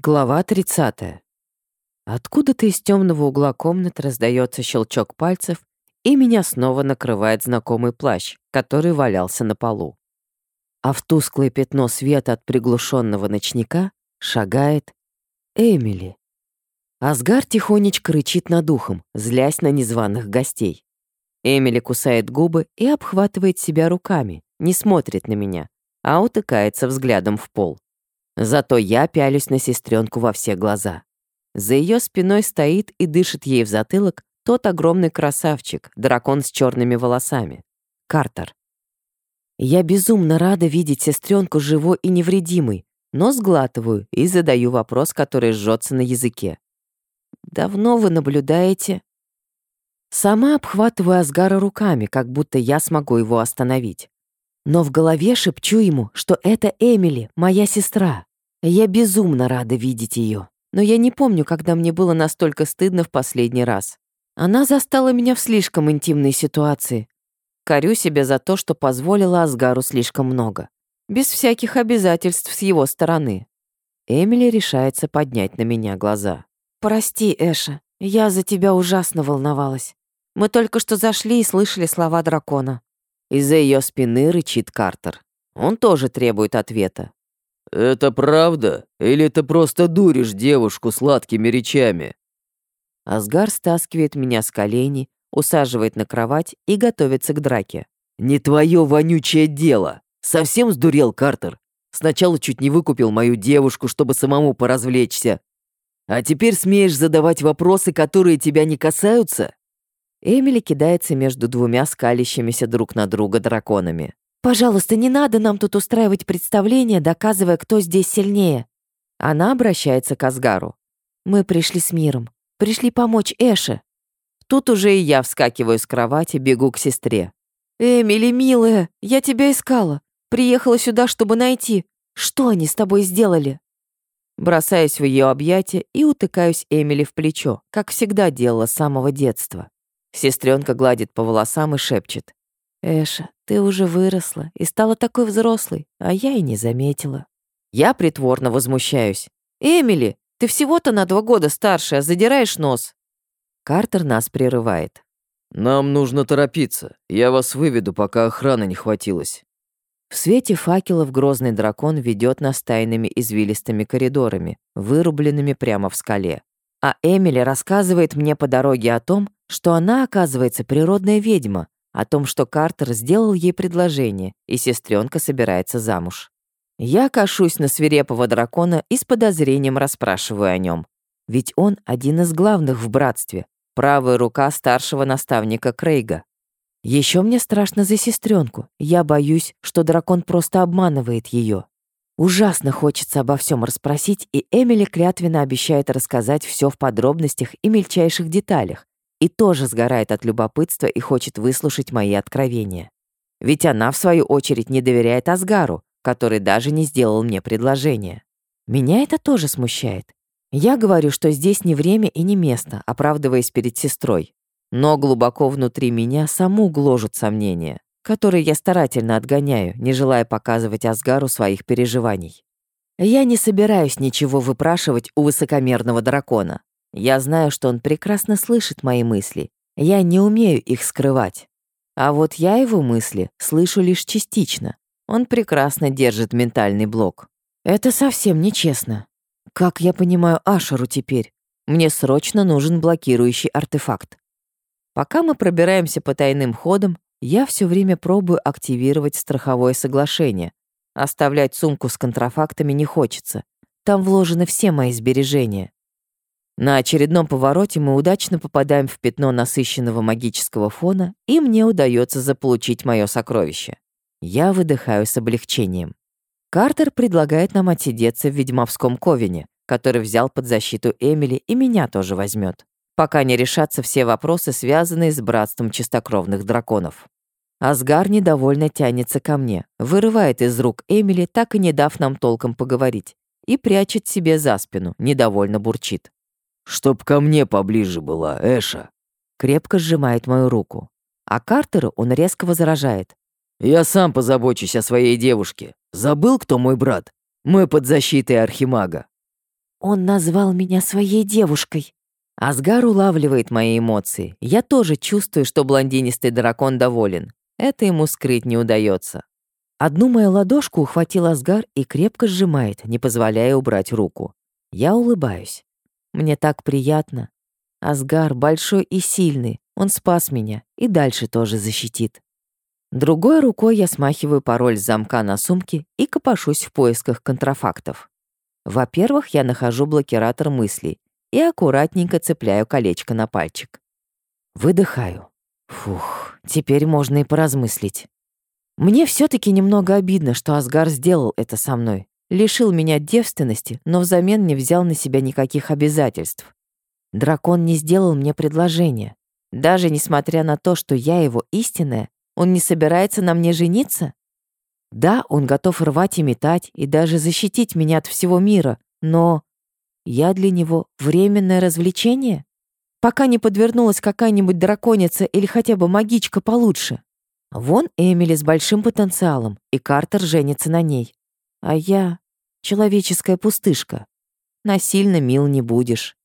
Глава 30. Откуда-то из темного угла комнаты раздается щелчок пальцев, и меня снова накрывает знакомый плащ, который валялся на полу. А в тусклое пятно света от приглушенного ночника шагает Эмили. Асгар тихонечко рычит над ухом, злясь на незваных гостей. Эмили кусает губы и обхватывает себя руками, не смотрит на меня, а утыкается взглядом в пол. Зато я пялюсь на сестренку во все глаза. За ее спиной стоит и дышит ей в затылок тот огромный красавчик, дракон с черными волосами. Картер. Я безумно рада видеть сестренку живой и невредимой, но сглатываю и задаю вопрос, который жжется на языке. «Давно вы наблюдаете?» Сама обхватываю Асгара руками, как будто я смогу его остановить. Но в голове шепчу ему, что это Эмили, моя сестра. Я безумно рада видеть ее, но я не помню, когда мне было настолько стыдно в последний раз. Она застала меня в слишком интимной ситуации. Корю себя за то, что позволила Асгару слишком много. Без всяких обязательств с его стороны. Эмили решается поднять на меня глаза. «Прости, Эша, я за тебя ужасно волновалась. Мы только что зашли и слышали слова дракона». Из-за ее спины рычит Картер. Он тоже требует ответа. «Это правда? Или ты просто дуришь девушку сладкими речами?» Асгар стаскивает меня с коленей, усаживает на кровать и готовится к драке. «Не твое вонючее дело! Совсем сдурел Картер? Сначала чуть не выкупил мою девушку, чтобы самому поразвлечься. А теперь смеешь задавать вопросы, которые тебя не касаются?» Эмили кидается между двумя скалящимися друг на друга драконами. «Пожалуйста, не надо нам тут устраивать представление, доказывая, кто здесь сильнее». Она обращается к Асгару. «Мы пришли с миром. Пришли помочь Эше». Тут уже и я вскакиваю с кровати, бегу к сестре. «Эмили, милая, я тебя искала. Приехала сюда, чтобы найти. Что они с тобой сделали?» Бросаюсь в ее объятия и утыкаюсь Эмили в плечо, как всегда делала с самого детства. Сестренка гладит по волосам и шепчет. «Эша, ты уже выросла и стала такой взрослой, а я и не заметила». Я притворно возмущаюсь. «Эмили, ты всего-то на два года старше, а задираешь нос». Картер нас прерывает. «Нам нужно торопиться. Я вас выведу, пока охраны не хватилось». В свете факелов грозный дракон ведет нас тайными извилистыми коридорами, вырубленными прямо в скале. А Эмили рассказывает мне по дороге о том, что она, оказывается, природная ведьма, о том, что Картер сделал ей предложение, и сестренка собирается замуж. Я кашусь на свирепого дракона и с подозрением расспрашиваю о нем. Ведь он один из главных в братстве, правая рука старшего наставника Крейга. Еще мне страшно за сестренку. Я боюсь, что дракон просто обманывает ее. Ужасно хочется обо всем расспросить, и Эмили клятвенно обещает рассказать все в подробностях и мельчайших деталях, и тоже сгорает от любопытства и хочет выслушать мои откровения. Ведь она, в свою очередь, не доверяет Асгару, который даже не сделал мне предложение. Меня это тоже смущает. Я говорю, что здесь не время и не место, оправдываясь перед сестрой. Но глубоко внутри меня саму гложут сомнения, которые я старательно отгоняю, не желая показывать Асгару своих переживаний. Я не собираюсь ничего выпрашивать у высокомерного дракона. Я знаю, что он прекрасно слышит мои мысли. Я не умею их скрывать. А вот я его мысли слышу лишь частично. Он прекрасно держит ментальный блок. Это совсем нечестно. Как я понимаю Ашеру теперь? Мне срочно нужен блокирующий артефакт. Пока мы пробираемся по тайным ходам, я все время пробую активировать страховое соглашение. Оставлять сумку с контрафактами не хочется. Там вложены все мои сбережения. На очередном повороте мы удачно попадаем в пятно насыщенного магического фона, и мне удается заполучить мое сокровище. Я выдыхаю с облегчением. Картер предлагает нам отсидеться в ведьмовском ковине, который взял под защиту Эмили и меня тоже возьмет, пока не решатся все вопросы, связанные с братством чистокровных драконов. Асгар недовольно тянется ко мне, вырывает из рук Эмили, так и не дав нам толком поговорить, и прячет себе за спину, недовольно бурчит. «Чтоб ко мне поближе была, Эша!» Крепко сжимает мою руку. А Картеру он резко возражает. «Я сам позабочусь о своей девушке. Забыл, кто мой брат? Мы под защитой Архимага». Он назвал меня своей девушкой. Асгар улавливает мои эмоции. Я тоже чувствую, что блондинистый дракон доволен. Это ему скрыть не удается. Одну мою ладошку ухватил Асгар и крепко сжимает, не позволяя убрать руку. Я улыбаюсь. Мне так приятно. Асгар большой и сильный. Он спас меня и дальше тоже защитит. Другой рукой я смахиваю пароль замка на сумке и копошусь в поисках контрафактов. Во-первых, я нахожу блокиратор мыслей и аккуратненько цепляю колечко на пальчик. Выдыхаю. Фух, теперь можно и поразмыслить. Мне все таки немного обидно, что Асгар сделал это со мной. Лишил меня девственности, но взамен не взял на себя никаких обязательств. Дракон не сделал мне предложение. Даже несмотря на то, что я его истинная, он не собирается на мне жениться? Да, он готов рвать и метать, и даже защитить меня от всего мира, но я для него временное развлечение? Пока не подвернулась какая-нибудь драконица или хотя бы магичка получше. Вон Эмили с большим потенциалом, и Картер женится на ней. А я — человеческая пустышка. Насильно мил не будешь.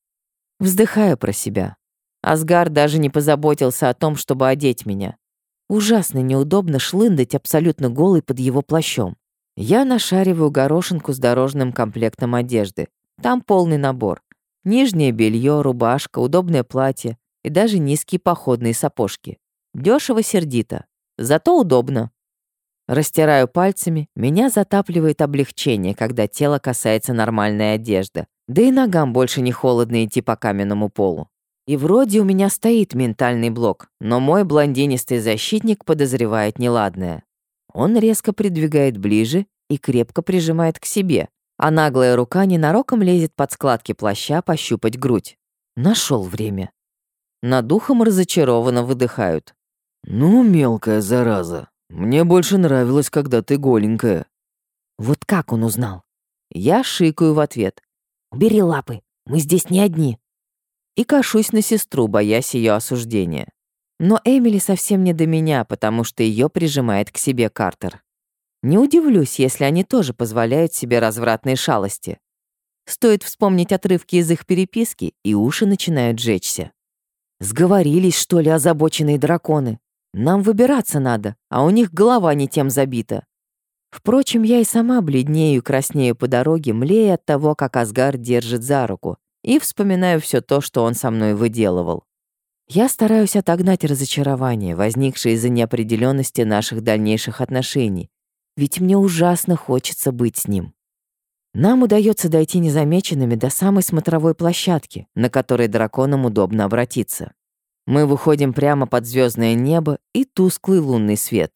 Вздыхаю про себя. Асгар даже не позаботился о том, чтобы одеть меня. Ужасно неудобно шлындать абсолютно голый под его плащом. Я нашариваю горошинку с дорожным комплектом одежды. Там полный набор. Нижнее белье, рубашка, удобное платье и даже низкие походные сапожки. Дешево сердито. Зато удобно. Растираю пальцами, меня затапливает облегчение, когда тело касается нормальной одежды. Да и ногам больше не холодно идти по каменному полу. И вроде у меня стоит ментальный блок, но мой блондинистый защитник подозревает неладное. Он резко придвигает ближе и крепко прижимает к себе, а наглая рука ненароком лезет под складки плаща пощупать грудь. Нашел время. Над духом разочарованно выдыхают. «Ну, мелкая зараза, мне больше нравилось, когда ты голенькая». Вот как он узнал? Я шикаю в ответ. «Убери лапы, мы здесь не одни». И кашусь на сестру, боясь ее осуждения. Но Эмили совсем не до меня, потому что ее прижимает к себе Картер. Не удивлюсь, если они тоже позволяют себе развратные шалости. Стоит вспомнить отрывки из их переписки, и уши начинают жечься. Сговорились, что ли, озабоченные драконы? Нам выбираться надо, а у них голова не тем забита. Впрочем, я и сама бледнею и краснею по дороге, млея от того, как Асгар держит за руку, и вспоминаю все то, что он со мной выделывал. Я стараюсь отогнать разочарование, возникшее из-за неопределенности наших дальнейших отношений, ведь мне ужасно хочется быть с ним. Нам удается дойти незамеченными до самой смотровой площадки, на которой драконам удобно обратиться. Мы выходим прямо под звездное небо и тусклый лунный свет.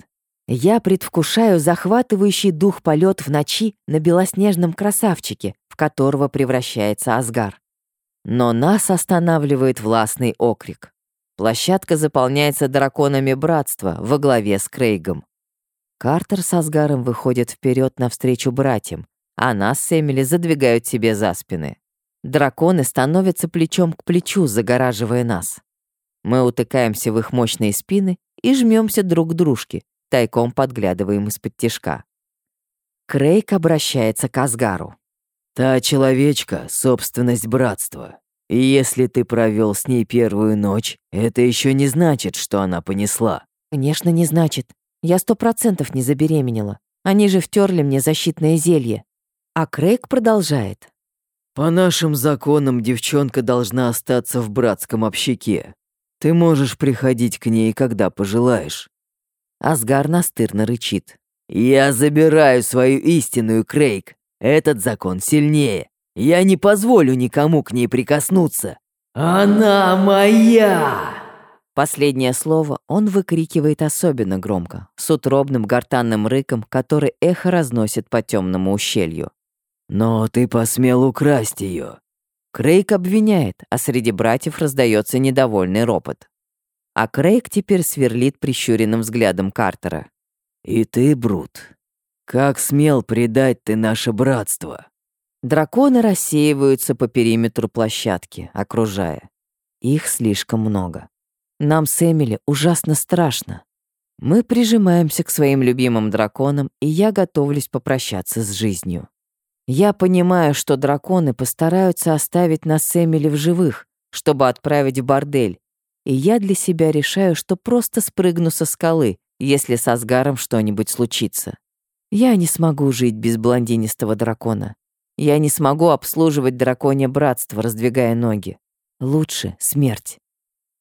Я предвкушаю захватывающий дух полет в ночи на белоснежном красавчике, в которого превращается Асгар. Но нас останавливает властный окрик. Площадка заполняется драконами братства во главе с Крейгом. Картер с Асгаром выходят вперед навстречу братьям, а нас с Эмили задвигают себе за спины. Драконы становятся плечом к плечу, загораживая нас. Мы утыкаемся в их мощные спины и жмемся друг к дружке, тайком подглядываем из-под тишка. Крейг обращается к Асгару. «Та человечка — собственность братства. И если ты провел с ней первую ночь, это еще не значит, что она понесла». «Конечно, не значит. Я сто процентов не забеременела. Они же втерли мне защитное зелье». А Крейг продолжает. «По нашим законам девчонка должна остаться в братском общаке. Ты можешь приходить к ней, когда пожелаешь». Асгар настырно рычит. «Я забираю свою истинную, Крейг. Этот закон сильнее. Я не позволю никому к ней прикоснуться. Она моя!» Последнее слово он выкрикивает особенно громко, с утробным гортанным рыком, который эхо разносит по темному ущелью. «Но ты посмел украсть ее. Крейг обвиняет, а среди братьев раздается недовольный ропот. А Крейг теперь сверлит прищуренным взглядом Картера. «И ты, Брут, как смел предать ты наше братство?» Драконы рассеиваются по периметру площадки, окружая. Их слишком много. Нам с Эмили ужасно страшно. Мы прижимаемся к своим любимым драконам, и я готовлюсь попрощаться с жизнью. Я понимаю, что драконы постараются оставить нас с Эмили в живых, чтобы отправить в бордель, и я для себя решаю, что просто спрыгну со скалы, если с Асгаром что-нибудь случится. Я не смогу жить без блондинистого дракона. Я не смогу обслуживать драконье братство, раздвигая ноги. Лучше смерть.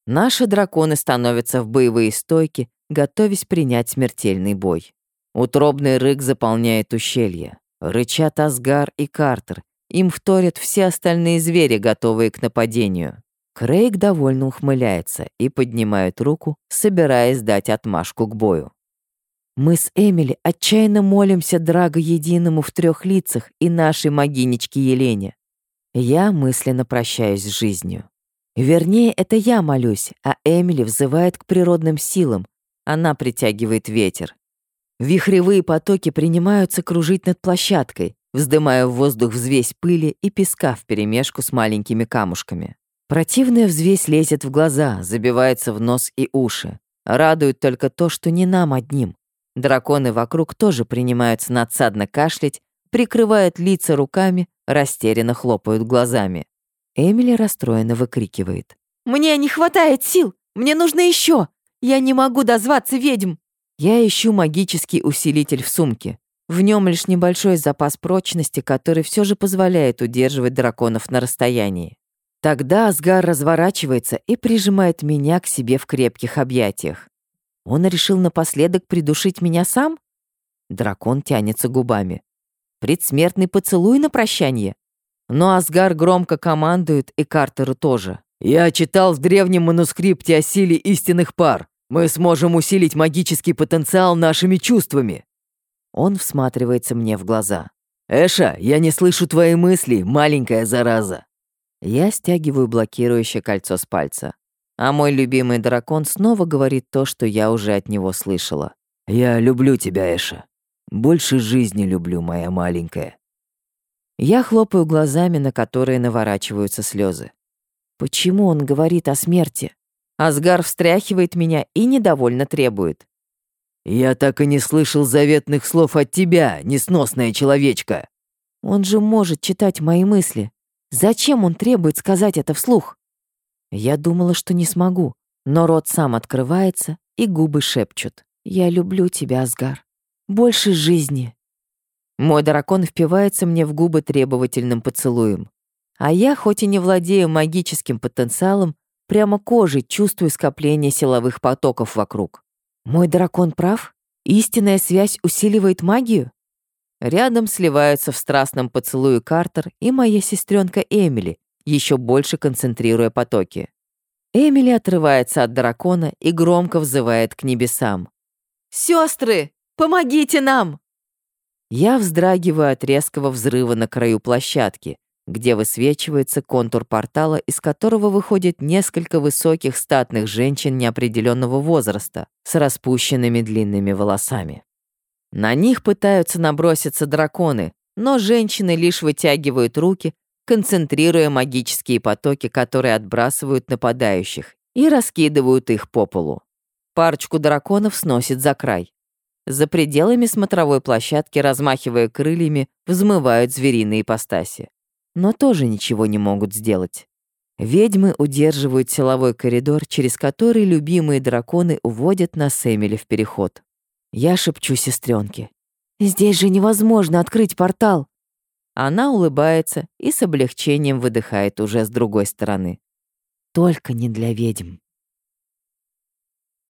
Наши драконы становятся в боевые стойки, готовясь принять смертельный бой. Утробный рык заполняет ущелье. Рычат Асгар и Картер. Им вторят все остальные звери, готовые к нападению. Крейг довольно ухмыляется и поднимает руку, собираясь дать отмашку к бою. Мы с Эмили отчаянно молимся Драго Единому в трех лицах и нашей могинечке Елене. Я мысленно прощаюсь с жизнью. Вернее, это я молюсь, а Эмили взывает к природным силам. Она притягивает ветер. Вихревые потоки принимаются кружить над площадкой, вздымая в воздух взвесь пыли и песка вперемешку с маленькими камушками. Противная взвесь лезет в глаза, забивается в нос и уши. Радует только то, что не нам одним. Драконы вокруг тоже принимаются надсадно кашлять, прикрывают лица руками, растерянно хлопают глазами. Эмили расстроенно выкрикивает. «Мне не хватает сил! Мне нужно еще! Я не могу дозваться ведьм!» Я ищу магический усилитель в сумке. В нем лишь небольшой запас прочности, который все же позволяет удерживать драконов на расстоянии. Тогда Асгар разворачивается и прижимает меня к себе в крепких объятиях. Он решил напоследок придушить меня сам? Дракон тянется губами. Предсмертный поцелуй на прощание? Но Асгар громко командует, и Картеру тоже. «Я читал в древнем манускрипте о силе истинных пар. Мы сможем усилить магический потенциал нашими чувствами». Он всматривается мне в глаза. «Эша, я не слышу твои мысли, маленькая зараза». Я стягиваю блокирующее кольцо с пальца. А мой любимый дракон снова говорит то, что я уже от него слышала. «Я люблю тебя, Эша. Больше жизни люблю, моя маленькая». Я хлопаю глазами, на которые наворачиваются слезы. Почему он говорит о смерти? Асгар встряхивает меня и недовольно требует. «Я так и не слышал заветных слов от тебя, несносная человечка!» Он же может читать мои мысли. Зачем он требует сказать это вслух? Я думала, что не смогу, но рот сам открывается, и губы шепчут. «Я люблю тебя, Асгар. Больше жизни». Мой дракон впивается мне в губы требовательным поцелуем. А я, хоть и не владею магическим потенциалом, Прямо кожей чувствую скопление силовых потоков вокруг. Мой дракон прав? Истинная связь усиливает магию? Рядом сливаются в страстном поцелуе Картер и моя сестренка Эмили, еще больше концентрируя потоки. Эмили отрывается от дракона и громко взывает к небесам. «Сестры, помогите нам!» Я вздрагиваю от резкого взрыва на краю площадки, где высвечивается контур портала, из которого выходит несколько высоких статных женщин неопределенного возраста с распущенными длинными волосами. На них пытаются наброситься драконы, но женщины лишь вытягивают руки, концентрируя магические потоки, которые отбрасывают нападающих, и раскидывают их по полу. Парочку драконов сносит за край. За пределами смотровой площадки, размахивая крыльями, взмывают звериные ипостаси но тоже ничего не могут сделать. Ведьмы удерживают силовой коридор, через который любимые драконы уводят нас с Эмили в переход. Я шепчу сестренке. «Здесь же невозможно открыть портал!» Она улыбается и с облегчением выдыхает уже с другой стороны. «Только не для ведьм».